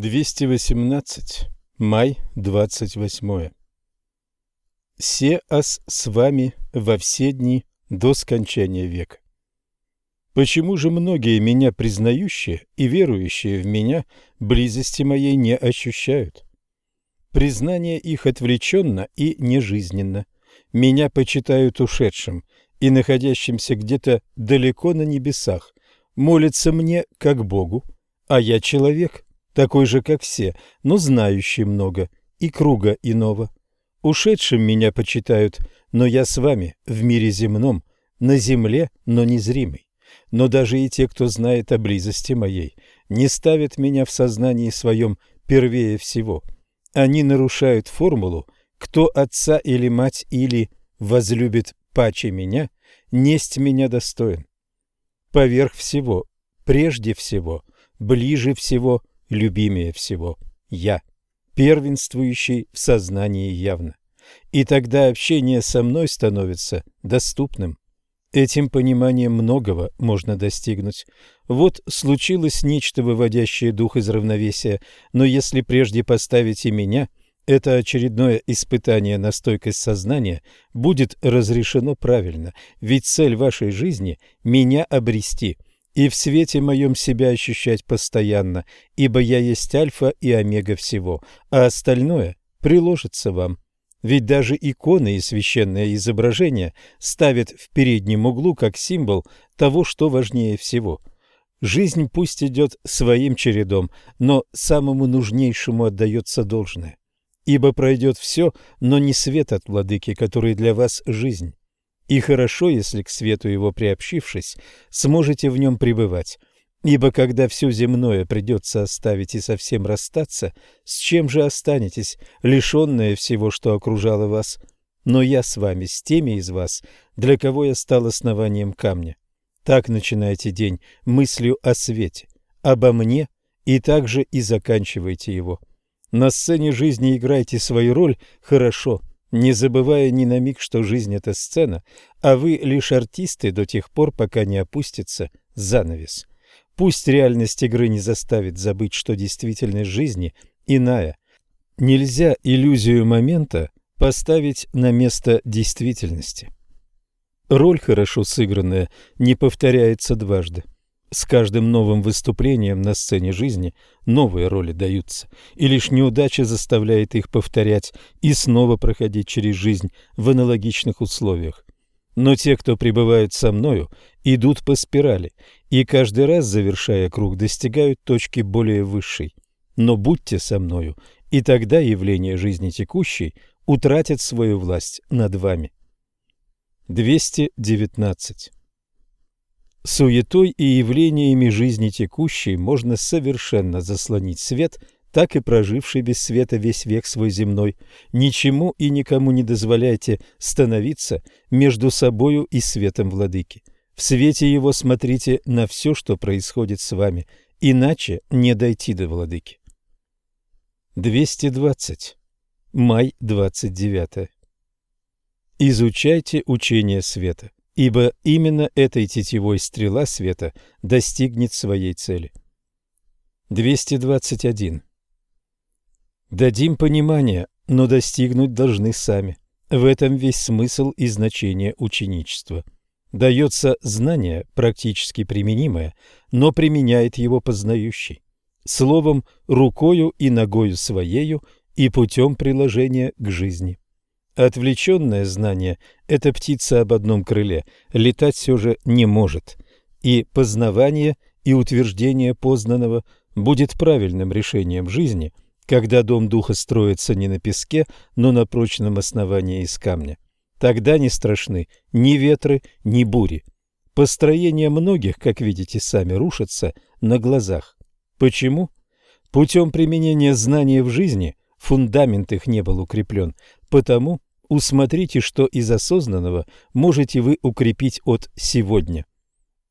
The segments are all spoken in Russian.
218. Май 28. Се ас с вами во все дни до скончания века. Почему же многие меня признающие и верующие в меня близости моей не ощущают? Признание их отвлеченно и нежизненно. Меня почитают ушедшим и находящимся где-то далеко на небесах, молятся мне как Богу, а я человек – такой же, как все, но знающий много и круга иного. Ушедшим меня почитают, но я с вами в мире земном, на земле, но незримый. Но даже и те, кто знает о близости моей, не ставят меня в сознании своем первее всего. Они нарушают формулу «кто отца или мать или возлюбит паче меня, несть меня достоин». Поверх всего, прежде всего, ближе всего – любимее всего я, первенствующий в сознании явно. И тогда общение со мной становится доступным. Этим пониманием многого можно достигнуть. Вот случилось нечто, выводящее дух из равновесия, но если прежде поставите меня, это очередное испытание на стойкость сознания будет разрешено правильно, ведь цель вашей жизни – меня обрести – и в свете моем себя ощущать постоянно, ибо я есть альфа и омега всего, а остальное приложится вам. Ведь даже иконы и священное изображение ставят в переднем углу как символ того, что важнее всего. Жизнь пусть идет своим чередом, но самому нужнейшему отдается должное. Ибо пройдет все, но не свет от владыки, который для вас жизнь. И хорошо, если к свету его приобщившись, сможете в нем пребывать. Ибо когда все земное придется оставить и совсем расстаться, с чем же останетесь, лишенное всего, что окружало вас? Но я с вами, с теми из вас, для кого я стал основанием камня. Так начинайте день мыслью о свете, обо мне, и также и заканчивайте его. На сцене жизни играйте свою роль хорошо – не забывая ни на миг, что жизнь – это сцена, а вы лишь артисты до тех пор, пока не опустится занавес. Пусть реальность игры не заставит забыть, что действительность жизни иная. Нельзя иллюзию момента поставить на место действительности. Роль, хорошо сыгранная, не повторяется дважды. С каждым новым выступлением на сцене жизни новые роли даются, и лишь неудача заставляет их повторять и снова проходить через жизнь в аналогичных условиях. Но те, кто пребывают со мною, идут по спирали, и каждый раз, завершая круг, достигают точки более высшей. Но будьте со мною, и тогда явления жизни текущей утратят свою власть над вами. 219 Суетой и явлениями жизни текущей можно совершенно заслонить свет, так и проживший без света весь век свой земной. Ничему и никому не дозволяйте становиться между собою и светом владыки. В свете его смотрите на все, что происходит с вами, иначе не дойти до владыки. 220. Май 29. Изучайте учение света ибо именно этой тетивой стрела света достигнет своей цели. 221. Дадим понимание, но достигнуть должны сами. В этом весь смысл и значение ученичества. Дается знание, практически применимое, но применяет его познающий. Словом, рукою и ногою своею и путем приложения к жизни. Отвлеченное знание – это птица об одном крыле, летать все же не может. И познавание и утверждение познанного будет правильным решением жизни, когда дом духа строится не на песке, но на прочном основании из камня. Тогда не страшны ни ветры, ни бури. Построение многих, как видите сами, рушится на глазах. Почему? Путем применения знания в жизни фундамент их не был укреплен, потому Усмотрите, что из осознанного можете вы укрепить от сегодня.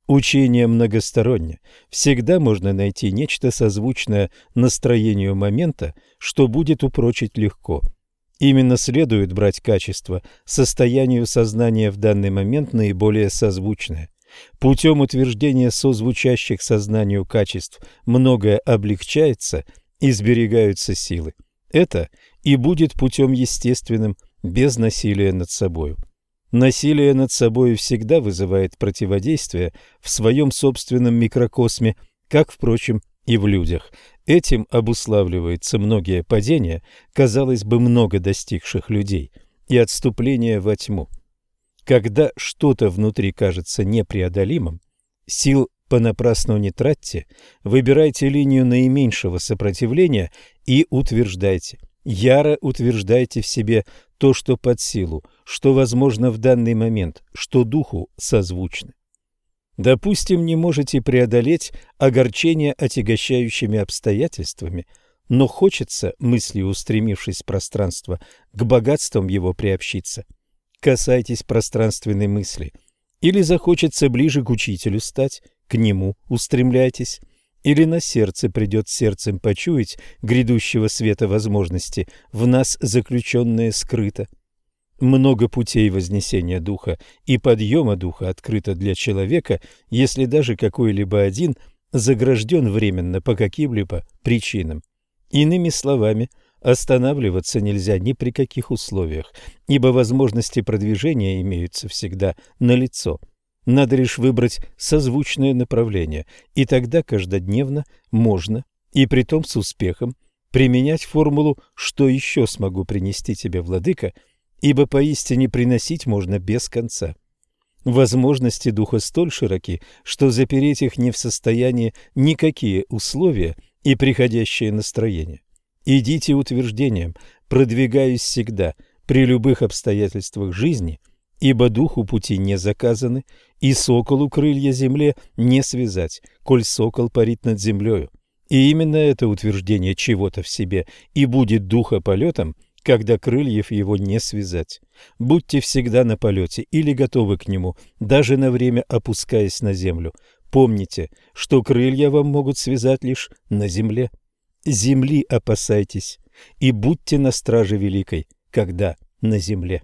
Учение многостороннее. Всегда можно найти нечто созвучное настроению момента, что будет упрочить легко. Именно следует брать качество, состоянию сознания в данный момент наиболее созвучное. Путем утверждения созвучащих сознанию качеств многое облегчается и сберегаются силы. Это и будет путем естественным, без насилия над собою. Насилие над собой всегда вызывает противодействие в своем собственном микрокосме, как, впрочем, и в людях. Этим обуславливается многие падения, казалось бы, много достигших людей, и отступление во тьму. Когда что-то внутри кажется непреодолимым, сил понапрасну не тратьте, выбирайте линию наименьшего сопротивления и утверждайте. Яро утверждайте в себе то, что под силу, что возможно в данный момент, что духу созвучно. Допустим, не можете преодолеть огорчение отягощающими обстоятельствами, но хочется, мыслью устремившись в пространство, к богатствам его приобщиться. Касайтесь пространственной мысли. Или захочется ближе к учителю стать, к нему устремляйтесь. Или на сердце придет сердцем почуять грядущего света возможности, в нас заключенное скрыто – много путей вознесения духа и подъема духа открыто для человека, если даже какой-либо один загражден временно по каким-либо причинам. Иными словами, останавливаться нельзя ни при каких условиях, ибо возможности продвижения имеются всегда налицо. Надо лишь выбрать созвучное направление, и тогда каждодневно можно, и притом с успехом, применять формулу «что еще смогу принести тебе, владыка», ибо поистине приносить можно без конца. Возможности духа столь широки, что запереть их не в состоянии никакие условия и приходящее настроение. Идите утверждением, продвигаюсь всегда, при любых обстоятельствах жизни, ибо духу пути не заказаны, и соколу крылья земле не связать, коль сокол парит над землею. И именно это утверждение чего-то в себе и будет духа полетом – когда крыльев его не связать. Будьте всегда на полете или готовы к нему, даже на время опускаясь на землю. Помните, что крылья вам могут связать лишь на земле. Земли опасайтесь и будьте на страже великой, когда на земле.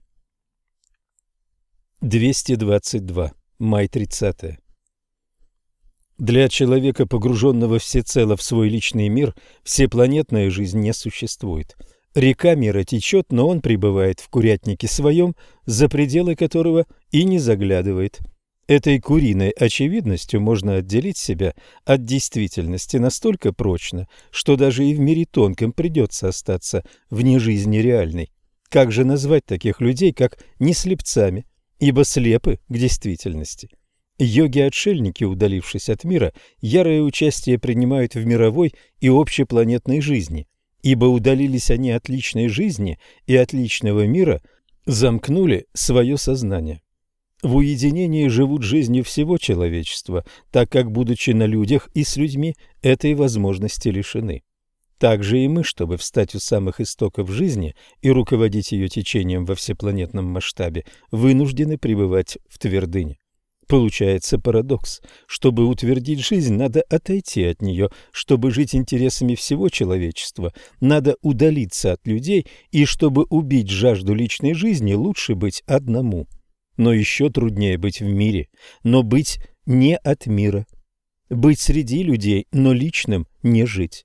222. Май 30. Для человека, погруженного всецело в свой личный мир, всепланетная жизнь не существует – Река мира течет, но он пребывает в курятнике своем, за пределы которого и не заглядывает. Этой куриной очевидностью можно отделить себя от действительности настолько прочно, что даже и в мире тонком придется остаться вне жизни реальной. Как же назвать таких людей, как не слепцами, ибо слепы к действительности? Йоги-отшельники, удалившись от мира, ярое участие принимают в мировой и общепланетной жизни – ибо удалились они от личной жизни и от личного мира, замкнули свое сознание. В уединении живут жизнью всего человечества, так как, будучи на людях и с людьми, этой возможности лишены. Так же и мы, чтобы встать у самых истоков жизни и руководить ее течением во всепланетном масштабе, вынуждены пребывать в твердыне. Получается парадокс. Чтобы утвердить жизнь, надо отойти от нее. Чтобы жить интересами всего человечества, надо удалиться от людей, и чтобы убить жажду личной жизни, лучше быть одному. Но еще труднее быть в мире, но быть не от мира. Быть среди людей, но личным не жить.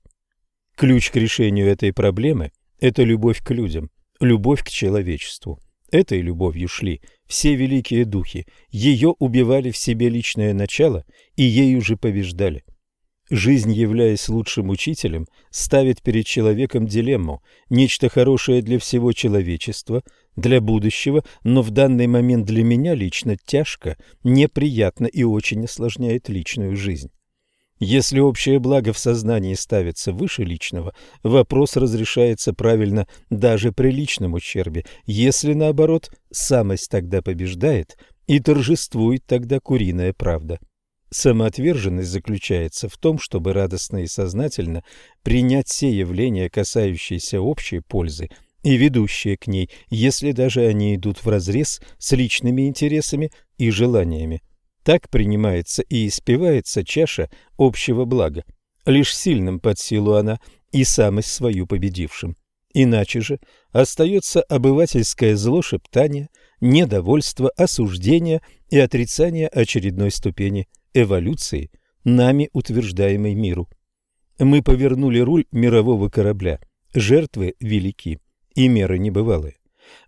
Ключ к решению этой проблемы – это любовь к людям, любовь к человечеству. Этой любовью шли все великие духи, ее убивали в себе личное начало и ею же побеждали. Жизнь, являясь лучшим учителем, ставит перед человеком дилемму, нечто хорошее для всего человечества, для будущего, но в данный момент для меня лично тяжко, неприятно и очень осложняет личную жизнь. Если общее благо в сознании ставится выше личного, вопрос разрешается правильно даже при личном ущербе. Если, наоборот, самость тогда побеждает, и торжествует тогда куриная правда. Самоотверженность заключается в том, чтобы радостно и сознательно принять все явления, касающиеся общей пользы, и ведущие к ней, если даже они идут вразрез с личными интересами и желаниями. Так принимается и испевается чаша общего блага. Лишь сильным под силу она и самость свою победившим. Иначе же остается обывательское зло шептание, недовольство, осуждение и отрицание очередной ступени эволюции, нами утверждаемой миру. Мы повернули руль мирового корабля. Жертвы велики и меры небывалые.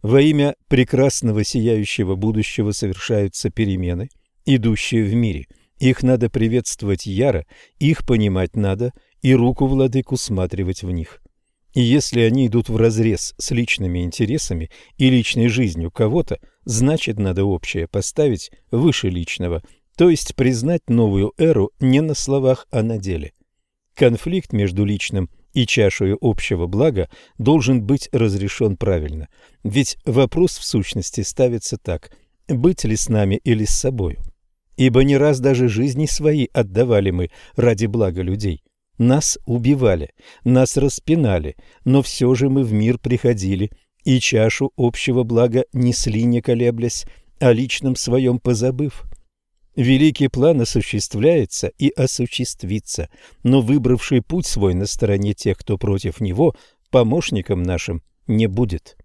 Во имя прекрасного сияющего будущего совершаются перемены, идущие в мире. Их надо приветствовать яро, их понимать надо, и руку владык усматривать в них. И если они идут вразрез с личными интересами и личной жизнью кого-то, значит надо общее поставить выше личного, то есть признать новую эру не на словах, а на деле. Конфликт между личным и чашей общего блага должен быть разрешен правильно, ведь вопрос в сущности ставится так – быть ли с нами или с собою? Ибо не раз даже жизни свои отдавали мы ради блага людей. Нас убивали, нас распинали, но все же мы в мир приходили и чашу общего блага несли, не колеблясь, о личном своем позабыв. Великий план осуществляется и осуществится, но выбравший путь свой на стороне тех, кто против него, помощником нашим не будет.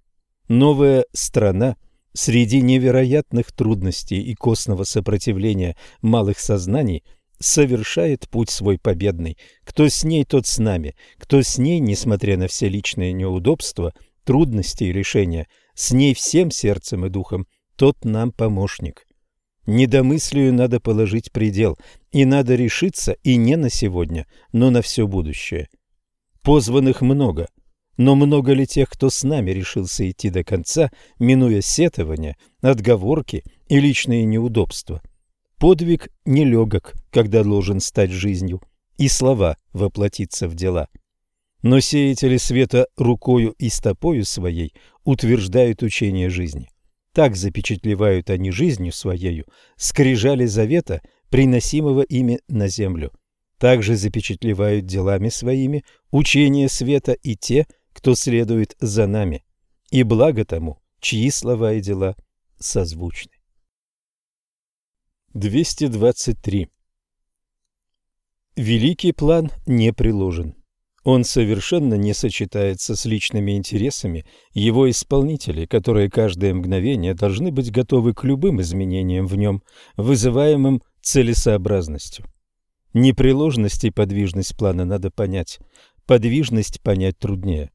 Новая страна среди невероятных трудностей и костного сопротивления малых сознаний совершает путь свой победный. Кто с ней, тот с нами. Кто с ней, несмотря на все личные неудобства, трудности и решения, с ней всем сердцем и духом, тот нам помощник. Недомыслию надо положить предел, и надо решиться и не на сегодня, но на все будущее. Позванных много, но много ли тех, кто с нами решился идти до конца, минуя сетования, отговорки и личные неудобства? Подвиг нелегок, когда должен стать жизнью, и слова воплотиться в дела. Но сеятели света рукою и стопою своей утверждают учение жизни. Так запечатлевают они жизнью своею скрижали завета, приносимого ими на землю. Также запечатлевают делами своими учение света и те, кто следует за нами. И благо тому, чьи слова и дела созвучны. 223. Великий план не приложен. Он совершенно не сочетается с личными интересами его исполнителей, которые каждое мгновение должны быть готовы к любым изменениям в нем, вызываемым целесообразностью. Непреложность и подвижность плана надо понять. Подвижность понять труднее.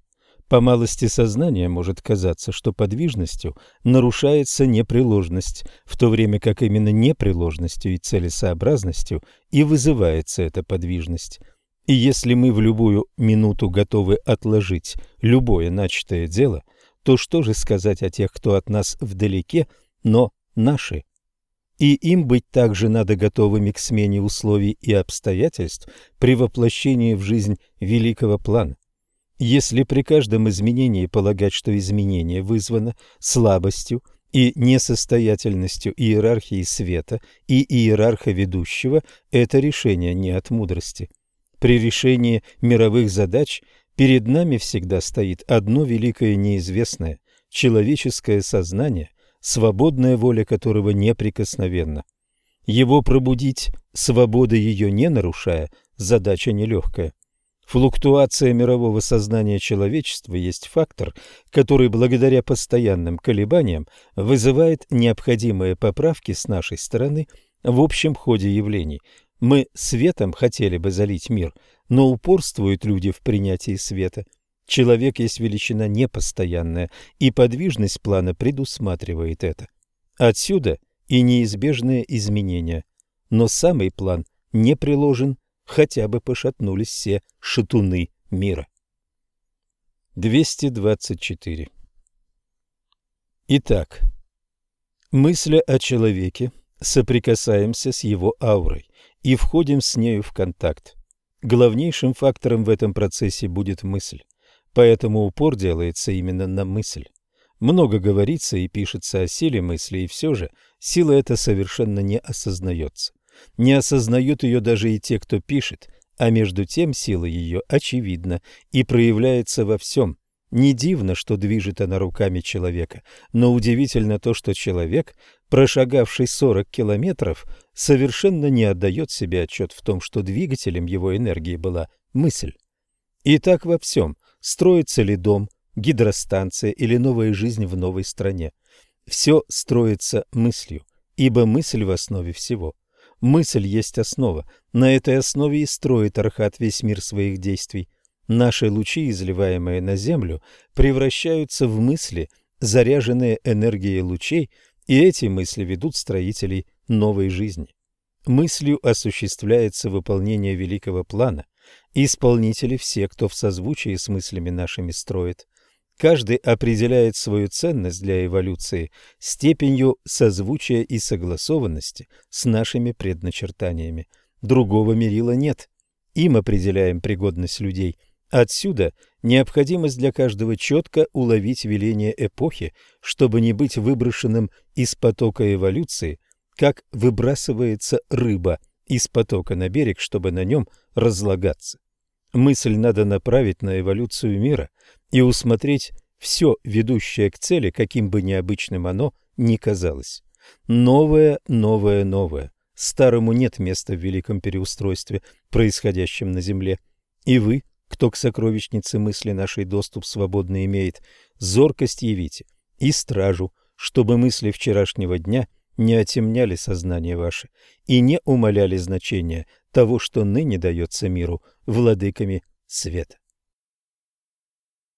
По малости сознания может казаться, что подвижностью нарушается непреложность, в то время как именно непреложностью и целесообразностью и вызывается эта подвижность – и если мы в любую минуту готовы отложить любое начатое дело, то что же сказать о тех, кто от нас вдалеке, но наши? И им быть также надо готовыми к смене условий и обстоятельств при воплощении в жизнь великого плана. Если при каждом изменении полагать, что изменение вызвано слабостью и несостоятельностью иерархии света и иерарха ведущего, это решение не от мудрости. При решении мировых задач перед нами всегда стоит одно великое неизвестное – человеческое сознание, свободная воля которого неприкосновенна. Его пробудить, свобода ее не нарушая, задача нелегкая. Флуктуация мирового сознания человечества есть фактор, который благодаря постоянным колебаниям вызывает необходимые поправки с нашей стороны в общем ходе явлений, мы светом хотели бы залить мир, но упорствуют люди в принятии света. Человек есть величина непостоянная, и подвижность плана предусматривает это. Отсюда и неизбежные изменения. Но самый план не приложен, хотя бы пошатнулись все шатуны мира. 224. Итак, мысля о человеке, соприкасаемся с его аурой и входим с нею в контакт. Главнейшим фактором в этом процессе будет мысль, поэтому упор делается именно на мысль. Много говорится и пишется о силе мысли, и все же сила эта совершенно не осознается. Не осознают ее даже и те, кто пишет, а между тем сила ее очевидна и проявляется во всем, не дивно, что движет она руками человека, но удивительно то, что человек, прошагавший 40 километров, совершенно не отдает себе отчет в том, что двигателем его энергии была мысль. И так во всем, строится ли дом, гидростанция или новая жизнь в новой стране. Все строится мыслью, ибо мысль в основе всего. Мысль есть основа. На этой основе и строит Архат весь мир своих действий. Наши лучи, изливаемые на Землю, превращаются в мысли, заряженные энергией лучей, и эти мысли ведут строителей новой жизни. Мыслью осуществляется выполнение великого плана. Исполнители все, кто в созвучии с мыслями нашими строит. Каждый определяет свою ценность для эволюции степенью созвучия и согласованности с нашими предначертаниями. Другого мерила нет. Им определяем пригодность людей. Отсюда необходимость для каждого четко уловить веление эпохи, чтобы не быть выброшенным из потока эволюции, как выбрасывается рыба из потока на берег, чтобы на нем разлагаться. Мысль надо направить на эволюцию мира и усмотреть все, ведущее к цели, каким бы необычным оно ни казалось. Новое, новое, новое. Старому нет места в великом переустройстве, происходящем на Земле. И вы, кто к сокровищнице мысли нашей доступ свободно имеет, зоркость явите и стражу, чтобы мысли вчерашнего дня не отемняли сознание ваше и не умаляли значения того, что ныне дается миру владыками света.